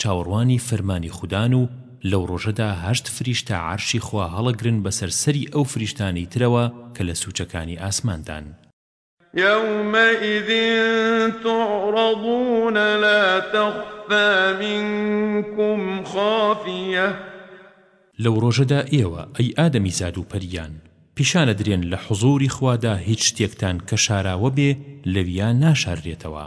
چاوەڕوانی فەرمانی خودان و لەو ڕۆژەدا هەشت فریشتە عەرشی خوا هەڵەگرن بەسەر سەری ئەو فریشتانەی ترەوە کە لە سووچەکانی ئاسماندان. یەومەئیذ توعرەضون لا تەخفا منکم خافیە. لەو ڕۆژەدا ئێوە، ئەی ئادەمیزاد و پەریان، پیشانئەدرێن لە حوزووری خوادا هیچ شتێکتان کە شاراوە بێ لەویا ناشاررێتەوە.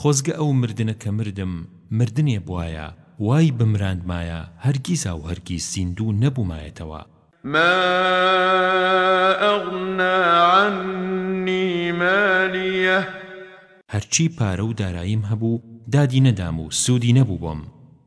خۆزگە ئەو مردنە کە مردم مردنێ بوایە وای بمراندمایە هەرگیزاو هەرگیز زیندوو نەبومایەتەوە. ما اغنا عنی مالیە. هەرچی پارە و داراییم هەبوو دادی نەدام و سوودی نەبوو بۆم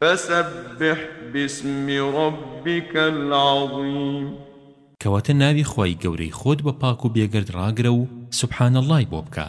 فسبح باسم ربک العظیم کەواتە ناوی خوای گەورەی خۆت بە پاک و بێگەرد ڕاگرە و سبحان اللە ی بۆ بکە.